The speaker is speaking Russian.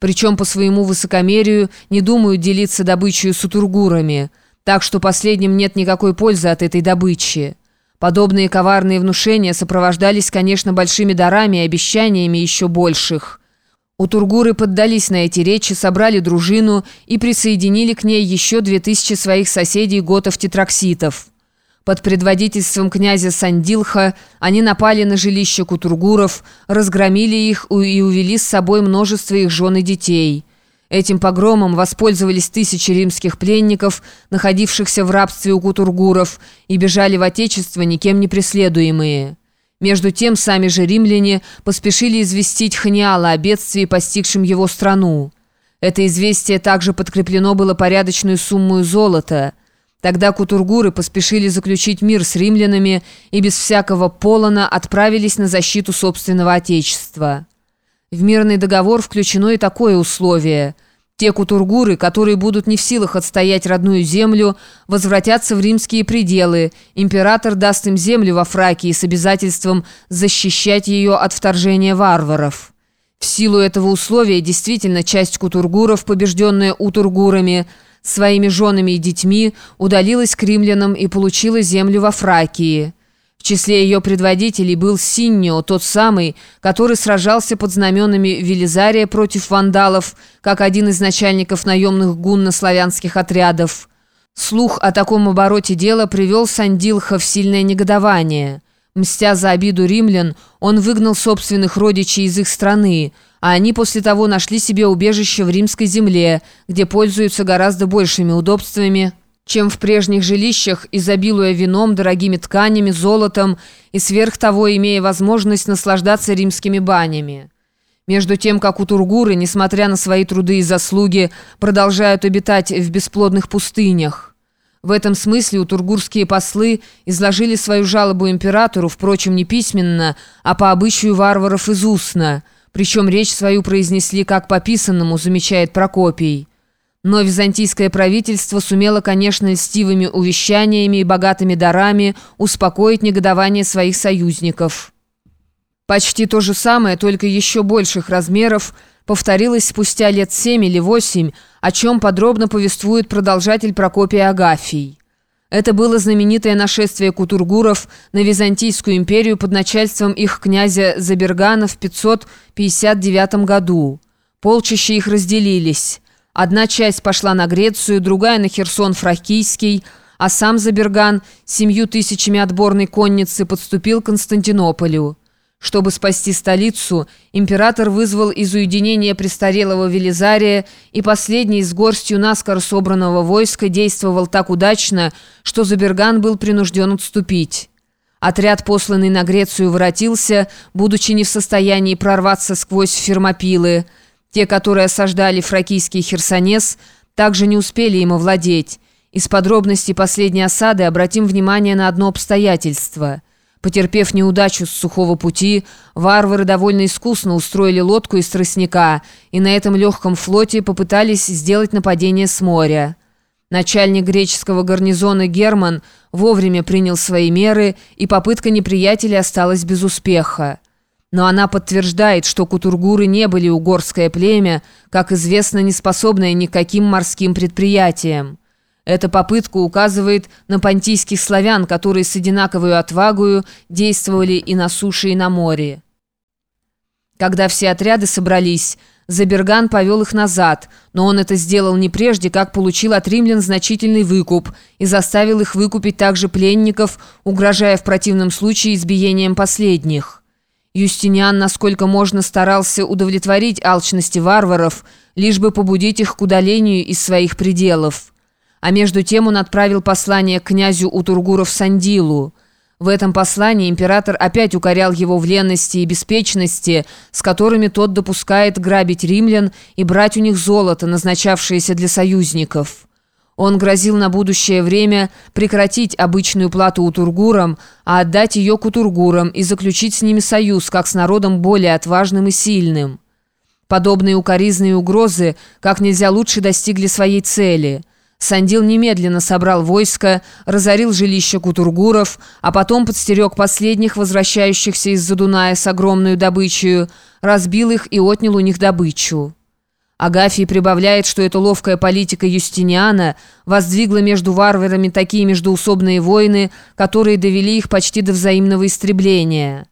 причем по своему высокомерию не думают делиться добычей с утургурами, так что последним нет никакой пользы от этой добычи. Подобные коварные внушения сопровождались, конечно, большими дарами и обещаниями еще больших. Утургуры поддались на эти речи, собрали дружину и присоединили к ней еще две тысячи своих соседей готов-тетракситов. Под предводительством князя Сандилха они напали на жилище кутургуров, разгромили их и увели с собой множество их жен и детей. Этим погромом воспользовались тысячи римских пленников, находившихся в рабстве у кутургуров, и бежали в отечество никем не преследуемые. Между тем сами же римляне поспешили известить Ханиала о бедствии, постигшем его страну. Это известие также подкреплено было порядочную сумму золота – Тогда кутургуры поспешили заключить мир с римлянами и без всякого полона отправились на защиту собственного отечества. В мирный договор включено и такое условие. Те кутургуры, которые будут не в силах отстоять родную землю, возвратятся в римские пределы. Император даст им землю во Фракии с обязательством защищать ее от вторжения варваров. В силу этого условия действительно часть кутургуров, побежденная утургурами, своими женами и детьми удалилась к римлянам и получила землю во Фракии. В числе ее предводителей был Синьо, тот самый, который сражался под знаменами Велизария против вандалов, как один из начальников наемных гунно-славянских отрядов. Слух о таком обороте дела привел Сандилха в сильное негодование. Мстя за обиду римлян, он выгнал собственных родичей из их страны – а они после того нашли себе убежище в римской земле, где пользуются гораздо большими удобствами, чем в прежних жилищах, изобилуя вином, дорогими тканями, золотом и сверх того имея возможность наслаждаться римскими банями. Между тем, как у Тургуры, несмотря на свои труды и заслуги, продолжают обитать в бесплодных пустынях. В этом смысле утургурские послы изложили свою жалобу императору, впрочем, не письменно, а по обычаю варваров из устно – причем речь свою произнесли как по писанному, замечает Прокопий. Но византийское правительство сумело, конечно, льстивыми увещаниями и богатыми дарами успокоить негодование своих союзников. Почти то же самое, только еще больших размеров, повторилось спустя лет семь или восемь, о чем подробно повествует продолжатель Прокопия Агафий. Это было знаменитое нашествие кутургуров на Византийскую империю под начальством их князя Забергана в 559 году. Полчища их разделились. Одна часть пошла на Грецию, другая на Херсон Фракийский, а сам Заберган семью тысячами отборной конницы подступил к Константинополю. Чтобы спасти столицу, император вызвал из уединения престарелого Велизария, и последний с горстью наскоро собранного войска действовал так удачно, что Заберган был принужден отступить. Отряд, посланный на Грецию, воротился, будучи не в состоянии прорваться сквозь фермопилы. Те, которые осаждали фракийский Херсонес, также не успели им овладеть. Из подробностей последней осады обратим внимание на одно обстоятельство – Потерпев неудачу с сухого пути, варвары довольно искусно устроили лодку из тростника и на этом легком флоте попытались сделать нападение с моря. Начальник греческого гарнизона Герман вовремя принял свои меры, и попытка неприятеля осталась без успеха. Но она подтверждает, что кутургуры не были угорское племя, как известно, не способное никаким морским предприятиям. Эта попытка указывает на понтийских славян, которые с одинаковой отвагою действовали и на суше, и на море. Когда все отряды собрались, Заберган повел их назад, но он это сделал не прежде, как получил от римлян значительный выкуп и заставил их выкупить также пленников, угрожая в противном случае избиением последних. Юстиниан, насколько можно, старался удовлетворить алчности варваров, лишь бы побудить их к удалению из своих пределов. А между тем он отправил послание к князю Утургуров Сандилу. В этом послании император опять укорял его в ленности и беспечности, с которыми тот допускает грабить римлян и брать у них золото, назначавшееся для союзников. Он грозил на будущее время прекратить обычную плату утургурам, а отдать ее кутургурам и заключить с ними союз, как с народом более отважным и сильным. Подобные укоризные угрозы как нельзя лучше достигли своей цели – Сандил немедленно собрал войско, разорил жилище кутургуров, а потом подстерег последних, возвращающихся из-за Дуная с огромной добычей, разбил их и отнял у них добычу. Агафий прибавляет, что эта ловкая политика Юстиниана воздвигла между варварами такие междуусобные войны, которые довели их почти до взаимного истребления.